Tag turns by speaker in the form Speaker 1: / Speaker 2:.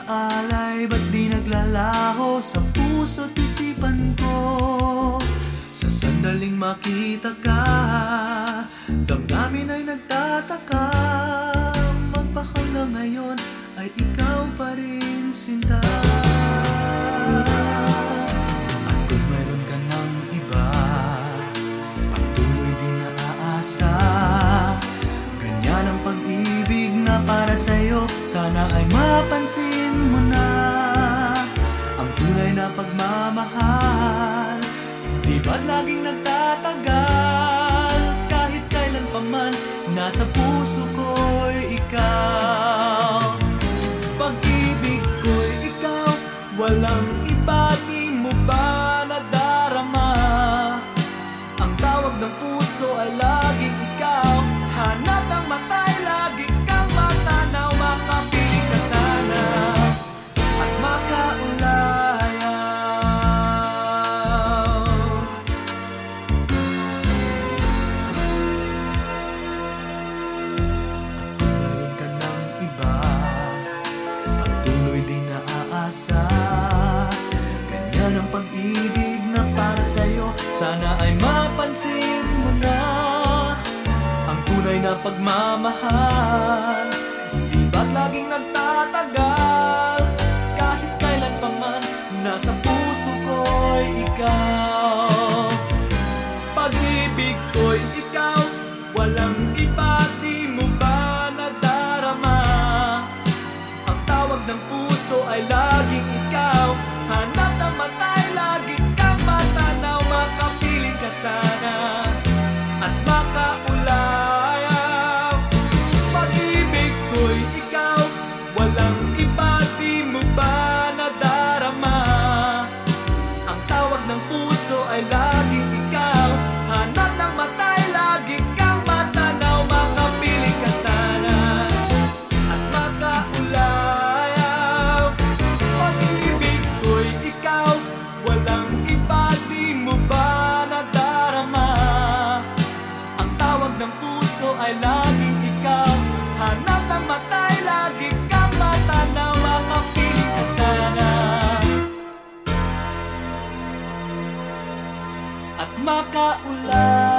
Speaker 1: nag-aalay Ba't di naglalaho sa puso't isipan ko? Sa sandaling makita ka Damdamin ay nagtatanong Sana ay mapansin mo na Ang tunay na pagmamahal. Di ba't laging nagtatagal? Kahit kailan pa man Nasa puso ko'y ikaw. Pag-ibig ko'y ikaw Walang iba di mo ba nadarama Ang tawag ng puso ay laging naaasa Ganyan ang pag-ibig na para sa'yo. Sana ay mapansin mo na Ang tunay na pagmamahal. Di ba't laging nagtatagal? Kahit kailan pa man Nasa puso ko'y ikaw. Pag-ibig ko'y ikaw Walang iba puso ay laging ikaw. Hanap ng matay, lagi kang matanaw Makapiling ka sana At makaulayaw. Pag-ibig ko'y ikaw Walang iba, di mo ba nadarama? Ang tawag ng puso ay laging at makaulay